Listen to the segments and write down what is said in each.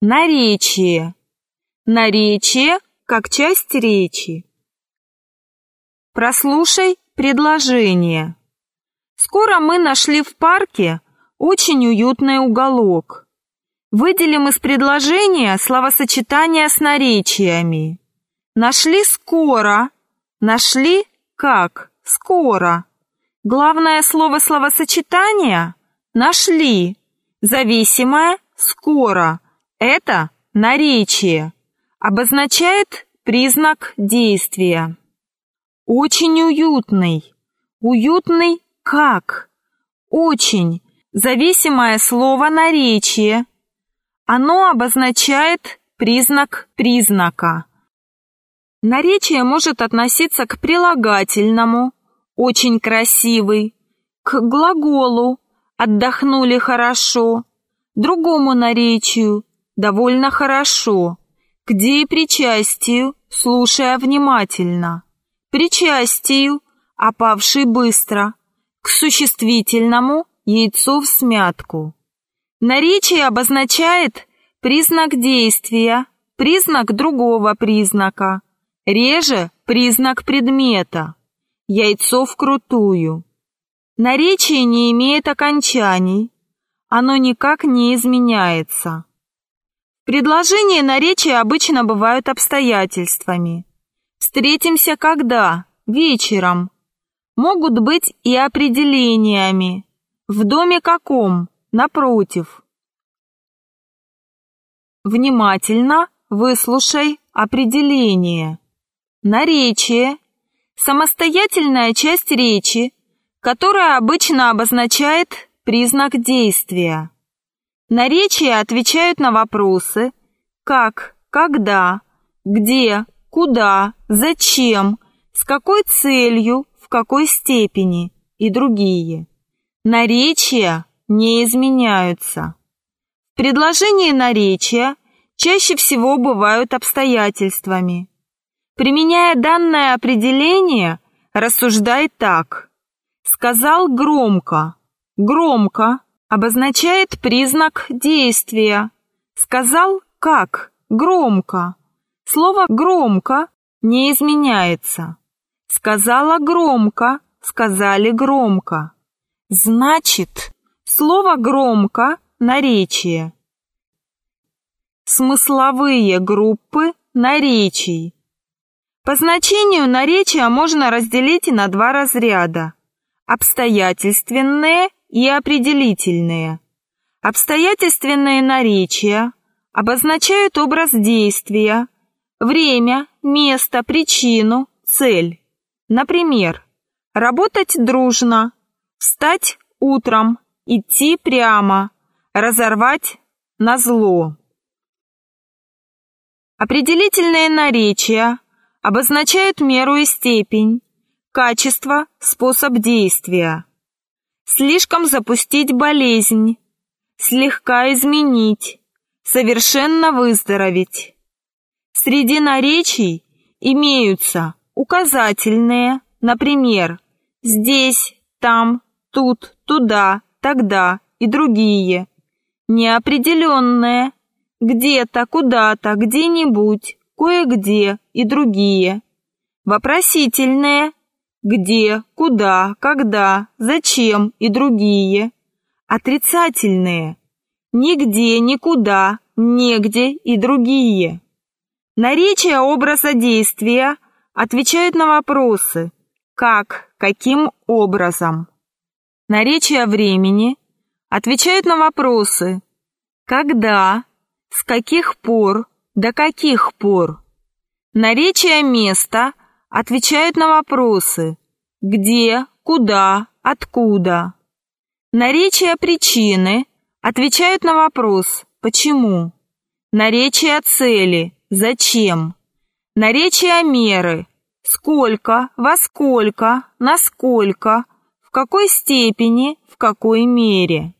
Наречие. Наречие как часть речи. Прослушай предложение. Скоро мы нашли в парке очень уютный уголок. Выделим из предложения словосочетания с наречиями. Нашли скоро. Нашли как? Скоро. Главное слово словосочетания – нашли. Зависимое – скоро. Это наречие. Обозначает признак действия. Очень уютный. Уютный как? Очень. Зависимое слово наречие. Оно обозначает признак признака. Наречие может относиться к прилагательному «очень красивый», к глаголу «отдохнули хорошо», другому наречию «довольно хорошо», к деепричастию, слушая внимательно, причастию, опавший быстро, к существительному яйцо в смятку. Наречие обозначает признак действия, признак другого признака, Реже признак предмета. Яйцо вкрутую. Наречие не имеет окончаний. Оно никак не изменяется. Предложения наречия обычно бывают обстоятельствами. Встретимся когда? Вечером. Могут быть и определениями. В доме каком? Напротив. Внимательно выслушай определение. Наречие – самостоятельная часть речи, которая обычно обозначает признак действия. Наречия отвечают на вопросы «как», «когда», «где», «куда», «зачем», «с какой целью», «в какой степени» и другие. Наречия не изменяются. В предложении наречия чаще всего бывают обстоятельствами. Применяя данное определение, рассуждай так. Сказал громко. Громко обозначает признак действия. Сказал как? Громко. Слово «громко» не изменяется. Сказала громко, сказали громко. Значит, слово «громко» – наречие. Смысловые группы наречий. По значению наречия можно разделить на два разряда – обстоятельственные и определительные. Обстоятельственные наречия обозначают образ действия, время, место, причину, цель. Например, работать дружно, встать утром, идти прямо, разорвать на зло. Определительные наречия обозначают меру и степень, качество, способ действия. Слишком запустить болезнь, слегка изменить, совершенно выздороветь. Среди наречий имеются указательные, например, здесь, там, тут, туда, тогда и другие. Неопределенные, где-то, куда-то, где-нибудь, кое-где и другие. Вопросительные где, куда, когда, зачем и другие. Отрицательные нигде, никуда, негде и другие. Наречия образа действия отвечают на вопросы «как», «каким образом». Наречия времени отвечают на вопросы «когда», «с каких пор», до каких пор? Наречия места отвечают на вопросы «где», «куда», «откуда». Наречия причины отвечают на вопрос «почему?». Наречия цели «зачем?». Наречия меры «сколько», «во сколько», «насколько», «в какой степени», «в какой мере».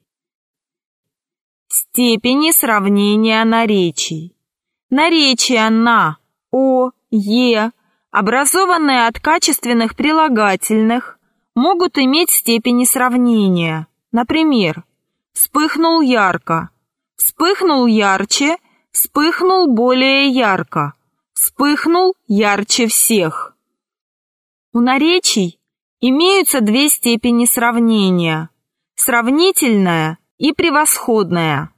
Степени сравнения наречий. Наречия на, о, е, образованные от качественных прилагательных, могут иметь степени сравнения. Например, вспыхнул ярко, вспыхнул ярче, вспыхнул более ярко, вспыхнул ярче всех. У наречий имеются две степени сравнения – сравнительная и превосходная.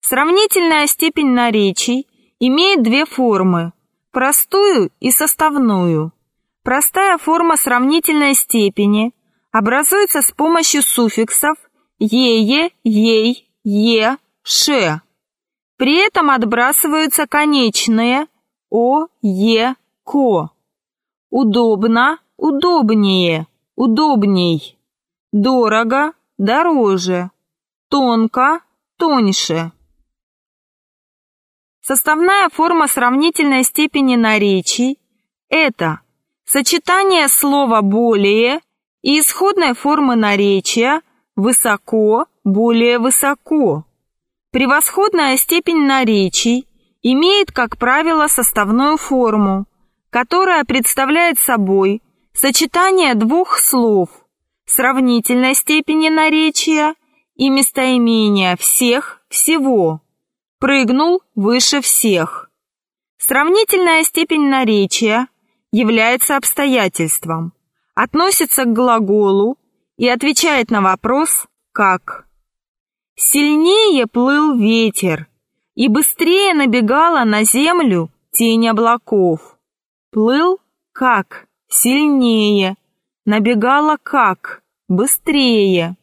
Сравнительная степень наречий имеет две формы – простую и составную. Простая форма сравнительной степени образуется с помощью суффиксов «ее», «ей», «е», «ше». При этом отбрасываются конечные «о», «е», «ко». Удобно, удобнее, удобней. Дорого, дороже. Тонко, тоньше. Составная форма сравнительной степени наречий – это сочетание слова «более» и исходной формы наречия «высоко», «более высоко». Превосходная степень наречий имеет, как правило, составную форму, которая представляет собой сочетание двух слов сравнительной степени наречия и местоимения всех, всего. Прыгнул выше всех. Сравнительная степень наречия является обстоятельством, относится к глаголу и отвечает на вопрос «как?». Сильнее плыл ветер, и быстрее набегала на землю тень облаков. Плыл как? Сильнее. Набегала как? Быстрее.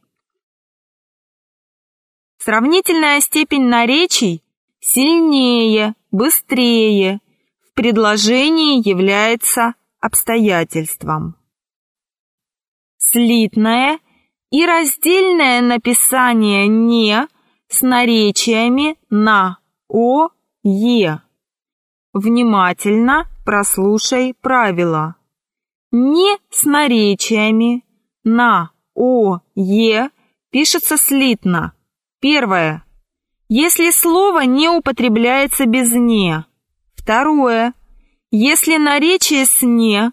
Сравнительная степень наречий сильнее, быстрее в предложении является обстоятельством. Слитное и раздельное написание «не» с наречиями на «о», «е». Внимательно прослушай правила. «Не» с наречиями на «о», «е» пишется слитно – Первое. Если слово не употребляется без «не». Второе. Если наречие с «не»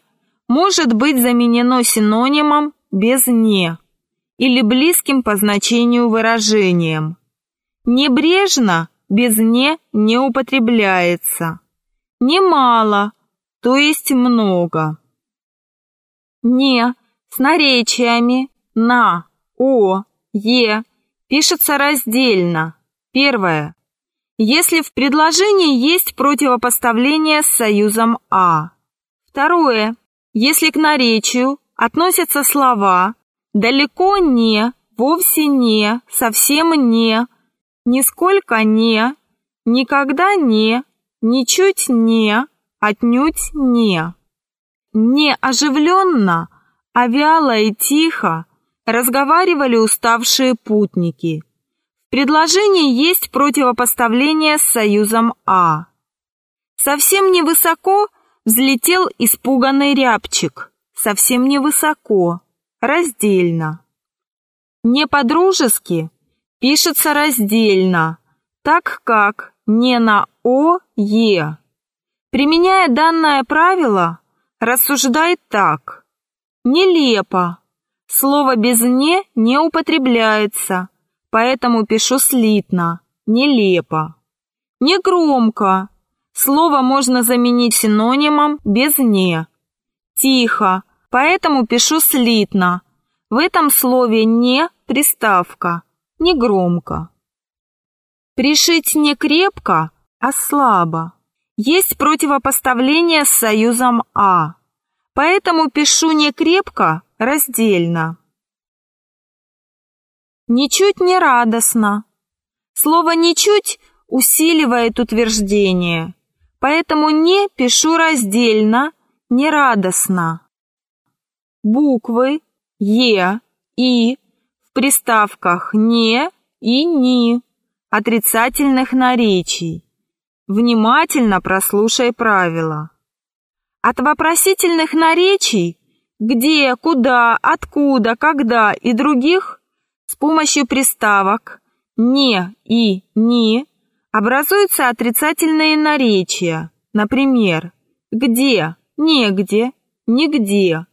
может быть заменено синонимом без «не» или близким по значению выражением. Небрежно без «не» не употребляется. Немало, то есть много. «Не» с наречиями «на», «о», «е», пишется раздельно. Первое. Если в предложении есть противопоставление с союзом «а». Второе. Если к наречию относятся слова «далеко не», «вовсе не», «совсем не», «нисколько не», «никогда не», «ничуть не», «отнюдь не». Не оживленно, а вяло и тихо разговаривали уставшие путники. В предложении есть противопоставление с союзом «а». Совсем невысоко взлетел испуганный рябчик. Совсем невысоко, раздельно. Не по-дружески пишется раздельно, так как не на «о», «е». Применяя данное правило, рассуждай так. Нелепо, Слово без «не» не употребляется, поэтому пишу слитно, нелепо. Негромко. Слово можно заменить синонимом без «не». Тихо, поэтому пишу слитно. В этом слове «не» приставка, негромко. Пришить не крепко, а слабо. Есть противопоставление с союзом «а». Поэтому пишу не крепко, раздельно. Ничуть не радостно. Слово «ничуть» усиливает утверждение, поэтому «не» пишу раздельно, не радостно. Буквы «е», «и» в приставках «не» и «ни» отрицательных наречий. Внимательно прослушай правила. От вопросительных наречий где, куда, откуда, когда и других с помощью приставок «не» и «ни» образуются отрицательные наречия, например, «где», «негде», «нигде».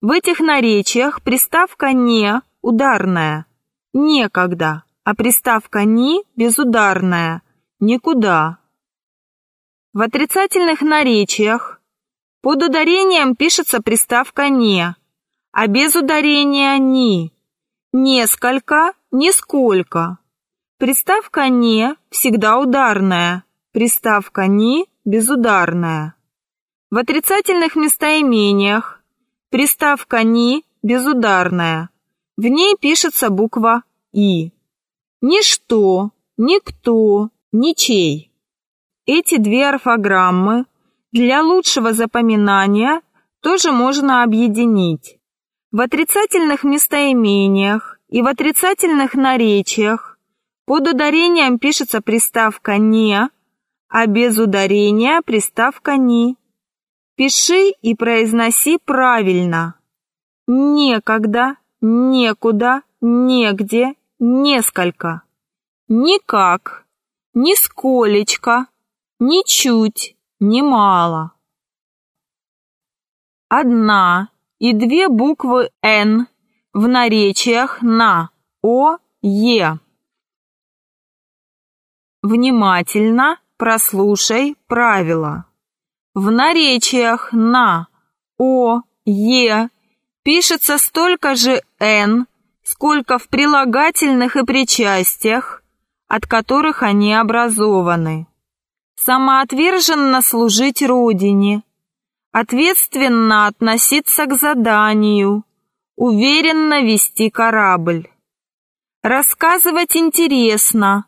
В этих наречиях приставка «не» ударная, «некогда», а приставка «ни» безударная, «никуда». В отрицательных наречиях под ударением пишется приставка «не», а без ударения «ни». Несколько, нисколько. Приставка «не» всегда ударная, приставка «ни» безударная. В отрицательных местоимениях приставка «ни» безударная. В ней пишется буква «и». Ничто, никто, ничей. Эти две орфограммы для лучшего запоминания тоже можно объединить. В отрицательных местоимениях и в отрицательных наречиях под ударением пишется приставка «не», а без ударения приставка «ни». Пиши и произноси правильно. Некогда, некуда, негде, несколько. Никак, нисколечко, ничуть, немало. Одна и две буквы «Н» в наречиях на «О», «Е». Внимательно прослушай правила. В наречиях на «О», «Е» пишется столько же «Н», сколько в прилагательных и причастиях, от которых они образованы самоотверженно служить Родине, ответственно относиться к заданию, уверенно вести корабль. Рассказывать интересно,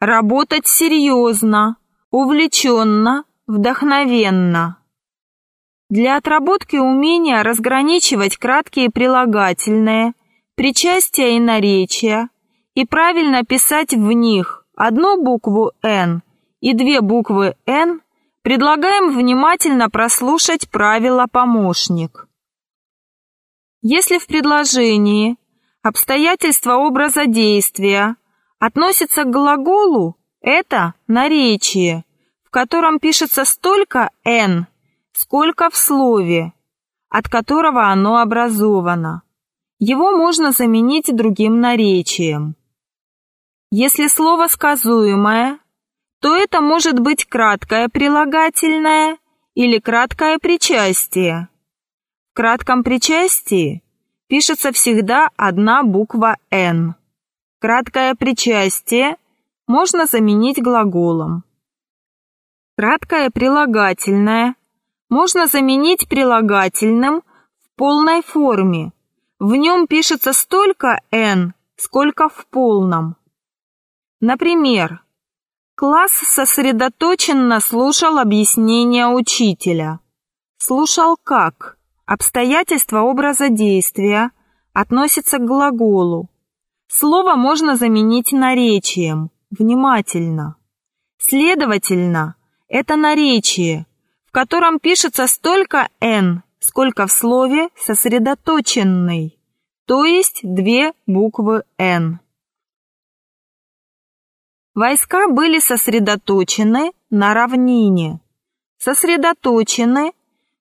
работать серьезно, увлеченно, вдохновенно. Для отработки умения разграничивать краткие прилагательные, причастия и наречия и правильно писать в них одну букву «Н» и две буквы «Н», предлагаем внимательно прослушать правило «помощник». Если в предложении обстоятельства образа действия относятся к глаголу, это наречие, в котором пишется столько «н», сколько в слове, от которого оно образовано. Его можно заменить другим наречием. Если слово сказуемое то это может быть краткое прилагательное или краткое причастие. В кратком причастии пишется всегда одна буква «н». Краткое причастие можно заменить глаголом. Краткое прилагательное можно заменить прилагательным в полной форме. В нем пишется столько «н», сколько в полном. Например, Класс сосредоточенно слушал объяснения учителя. Слушал как? Обстоятельства образа действия относятся к глаголу. Слово можно заменить наречием, внимательно. Следовательно, это наречие, в котором пишется столько «н», сколько в слове «сосредоточенный», то есть две буквы «н». Войска были сосредоточены на равнине. Сосредоточены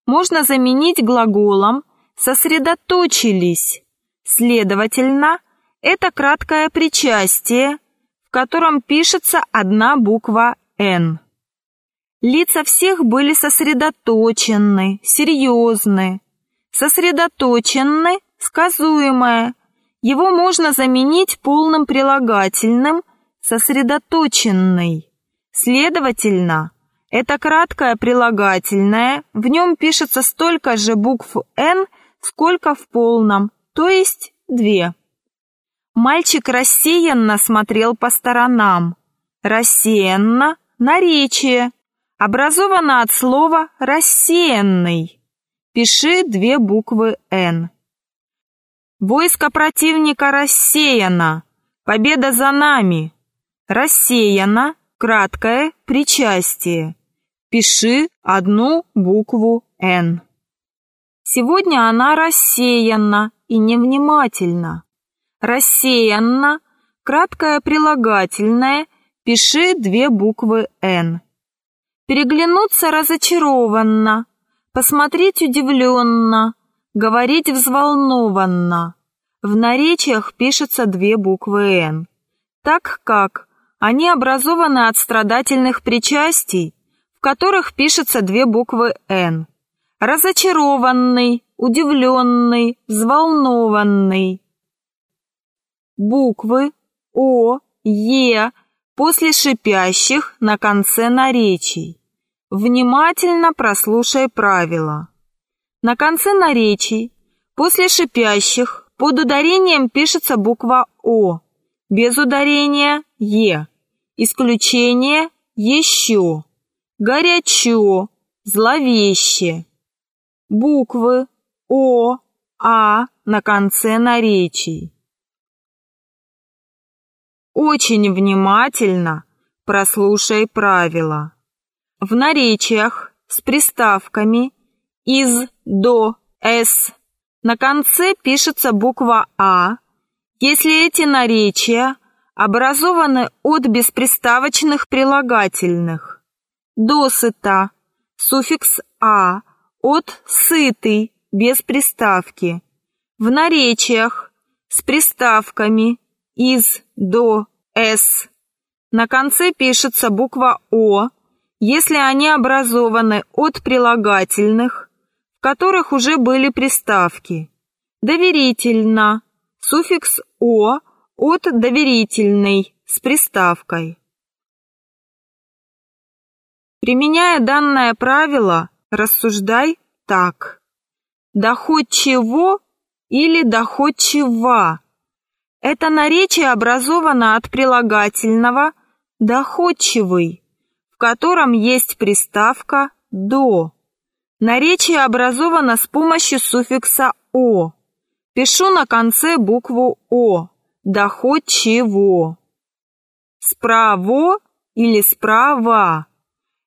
можно заменить глаголом «сосредоточились». Следовательно, это краткое причастие, в котором пишется одна буква «Н». Лица всех были сосредоточены, серьезны. Сосредоточенны – сказуемое. Его можно заменить полным прилагательным – сосредоточенный. Следовательно, это краткое прилагательное, в нем пишется столько же букв «Н», сколько в полном, то есть две. Мальчик рассеянно смотрел по сторонам. Рассеянно – наречие, образовано от слова «рассеянный». Пиши две буквы «Н». Войско противника рассеяно. Победа за нами. Рассеяно, краткое причастие. Пиши одну букву «Н». Сегодня она рассеяна и невнимательна. Рассеянно, краткое прилагательное, пиши две буквы «Н». Переглянуться разочарованно, посмотреть удивленно, говорить взволнованно. В наречиях пишется две буквы «Н», так как они образованы от страдательных причастий, в которых пишется две буквы «Н». Разочарованный, удивленный, взволнованный. Буквы О, Е после шипящих на конце наречий. Внимательно прослушай правила. На конце наречий после шипящих под ударением пишется буква О, без ударения Е. Исключение еще, горячо, зловеще. Буквы О, А на конце наречий. Очень внимательно прослушай правила. В наречиях с приставками из, до, с на конце пишется буква А, если эти наречия образованы от бесприставочных прилагательных. Досыта, суффикс «а», от «сытый», без приставки. В наречиях с приставками из, до, с на конце пишется буква О, если они образованы от прилагательных, в которых уже были приставки. Доверительно, суффикс «о» от доверительной с приставкой. Применяя данное правило, рассуждай так. Доходчиво или доходчиво. Это наречие образовано от прилагательного «доходчивый», в котором есть приставка «до». Наречие образовано с помощью суффикса «о». Пишу на конце букву «о». Доходчиво. Справо или справа.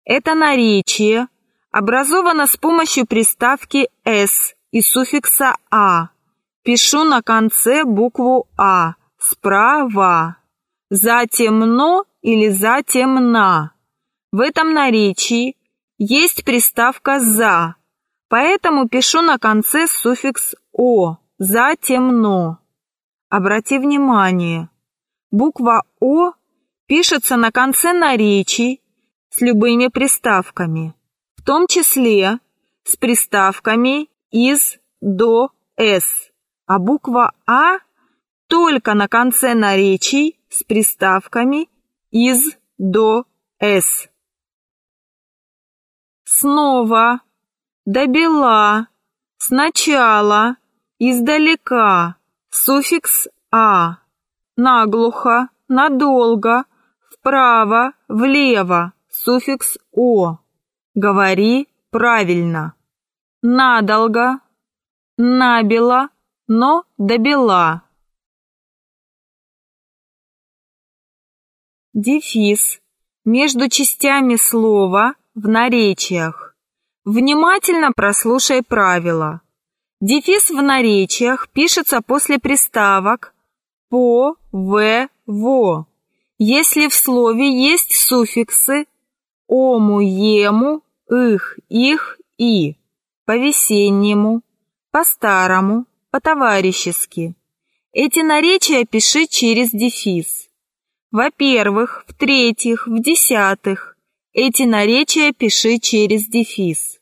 Это наречие образовано с помощью приставки «с» и суффикса «а». Пишу на конце букву «а». Справа. Затемно или затемна. В этом наречии есть приставка «за», поэтому пишу на конце суффикс «о». Затемно. Обрати внимание, буква «о» пишется на конце наречий с любыми приставками, в том числе с приставками из, до, с, а буква «а» только на конце наречий с приставками из, до, с. Снова, добела, сначала, издалека, суффикс «а», наглухо, надолго, вправо, влево, суффикс «о». Говори правильно. Надолго, набело, но добела. Дефис между частями слова в наречиях. Внимательно прослушай правила. Дефис в наречиях пишется после приставок по, в, во. Если в слове есть суффиксы ому, ему, их, их, и, по-весеннему, по-старому, по-товарищески. Эти наречия пиши через дефис. Во-первых, в-третьих, в-десятых. Эти наречия пиши через дефис.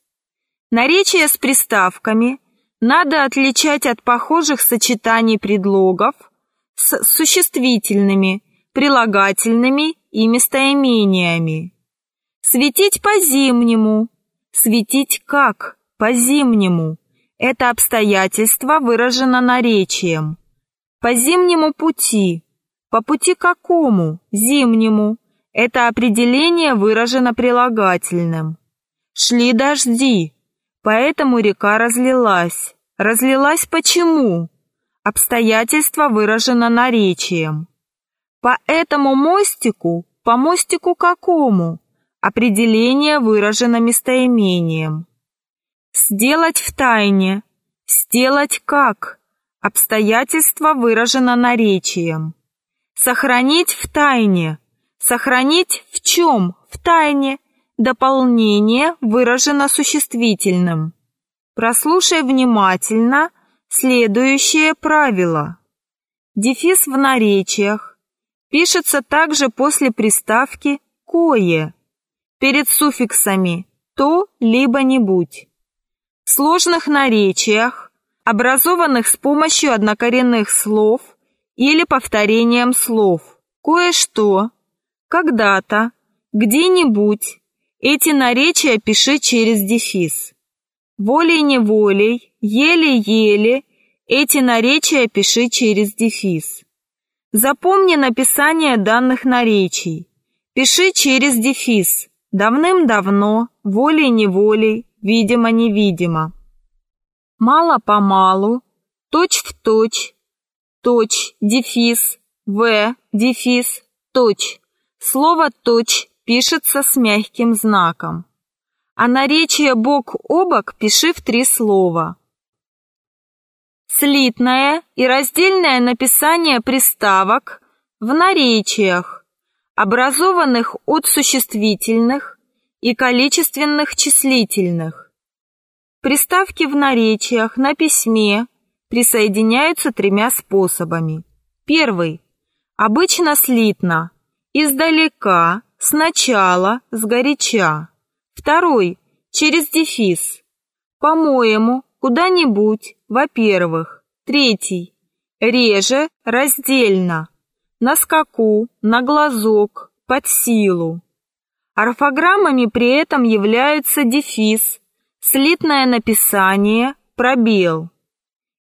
Наречия с приставками надо отличать от похожих сочетаний предлогов с существительными, прилагательными и местоимениями. Светить по-зимнему, светить как по-зимнему. Это обстоятельство выражено наречием. По зимнему пути, по пути какому, зимнему. Это определение выражено прилагательным. Шли дожди, поэтому река разлилась. Разлилась почему? Обстоятельство выражено наречием. По этому мостику, по мостику какому? Определение выражено местоимением. Сделать в тайне. Сделать как? Обстоятельство выражено наречием. Сохранить в тайне. Сохранить в чем? В тайне. Дополнение выражено существительным. Прослушай внимательно следующее правило. Дефис в наречиях пишется также после приставки «кое». перед суффиксами «то» либо «нибудь». В сложных наречиях, образованных с помощью однокоренных слов или повторением слов, кое-что, когда-то, где-нибудь, эти наречия пиши через дефис. Волей-неволей, еле-еле, эти наречия пиши через дефис. Запомни написание данных наречий. Пиши через дефис. Давным-давно, волей-неволей, видимо-невидимо. Мало-помалу, точь-в-точь, точь, дефис, в, дефис, точь. Слово «точь» пишется с мягким знаком. А наречие бок о бок пиши в три слова. Слитное и раздельное написание приставок в наречиях, образованных от существительных и количественных числительных. Приставки в наречиях на письме присоединяются тремя способами. Первый. Обычно слитно, издалека, сначала, сгоряча. Второй. Через дефис. По-моему, куда-нибудь, во-первых. Третий. Реже, раздельно. На скаку, на глазок, под силу. Орфограммами при этом являются дефис, слитное написание, пробел.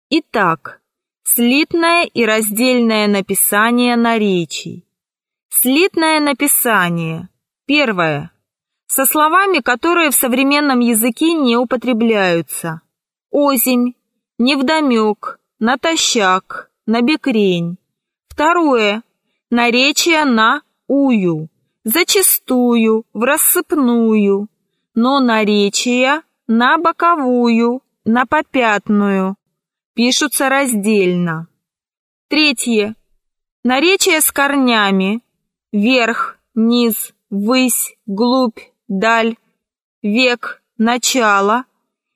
Итак, слитное и раздельное написание наречий. Слитное написание. Первое. Со словами, которые в современном языке не употребляются озимь, невдомек, натощак, набекрень. Второе. Наречие на ую, зачастую, в рассыпную, но наречия на боковую, на попятную. Пишутся раздельно. Третье. Наречие с корнями верх, низ, высь, глубь, даль, век, начало –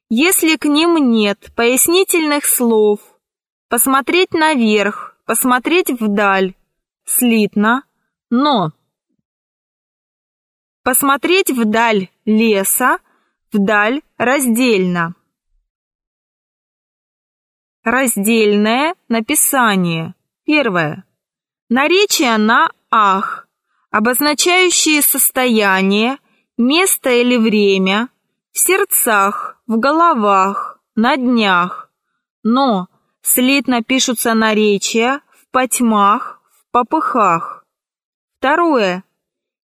если к ним нет пояснительных слов, посмотреть наверх, посмотреть вдаль, слитно, но посмотреть вдаль леса, вдаль раздельно. Раздельное написание. Первое. Наречие на «ах», обозначающие состояние, место или время, в сердцах, в головах, на днях. Но слитно пишутся наречия в потьмах, в попыхах. Второе.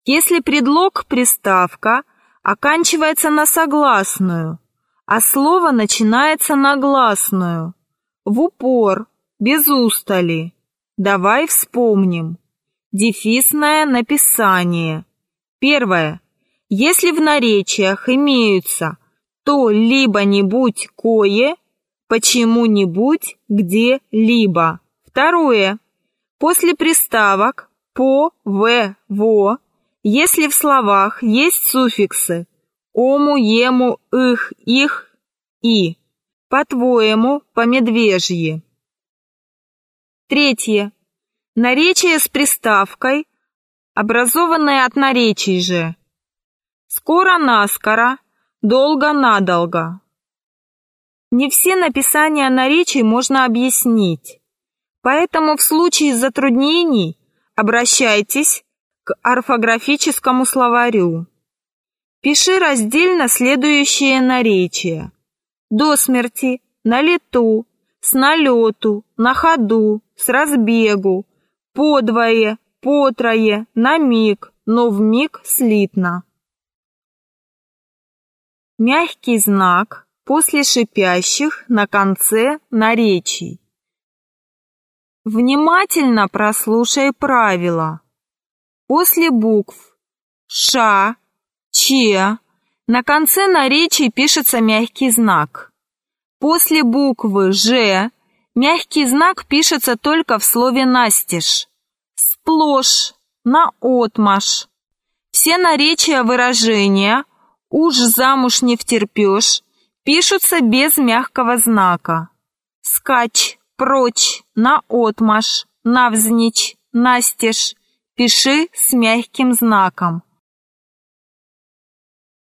Если предлог приставка оканчивается на согласную, а слово начинается на гласную, в упор, без устали. Давай вспомним. Дефисное написание. Первое. Если в наречиях имеются то либо-нибудь кое, почему-нибудь где-либо. Второе. После приставок по, в, во, если в словах есть суффиксы ому, ему, их, их, и, по-твоему, по-медвежьи. Третье. Наречие с приставкой, образованное от наречий же, Скоро-наскоро, долго-надолго. Не все написания наречий можно объяснить, поэтому в случае затруднений обращайтесь к орфографическому словарю. Пиши раздельно следующие наречия. До смерти, на лету, с налету, на ходу, с разбегу, подвое, потрое, на миг, но в миг слитно. Мягкий знак после шипящих на конце наречий. Внимательно прослушай правила. После букв «ша», «че» на конце наречий пишется мягкий знак. После буквы «ж» мягкий знак пишется только в слове «настежь». Сплошь, наотмашь. Все наречия выражения – уж замуж не втерпешь, пишутся без мягкого знака. Скач, прочь, наотмашь, навзничь, настежь, пиши с мягким знаком.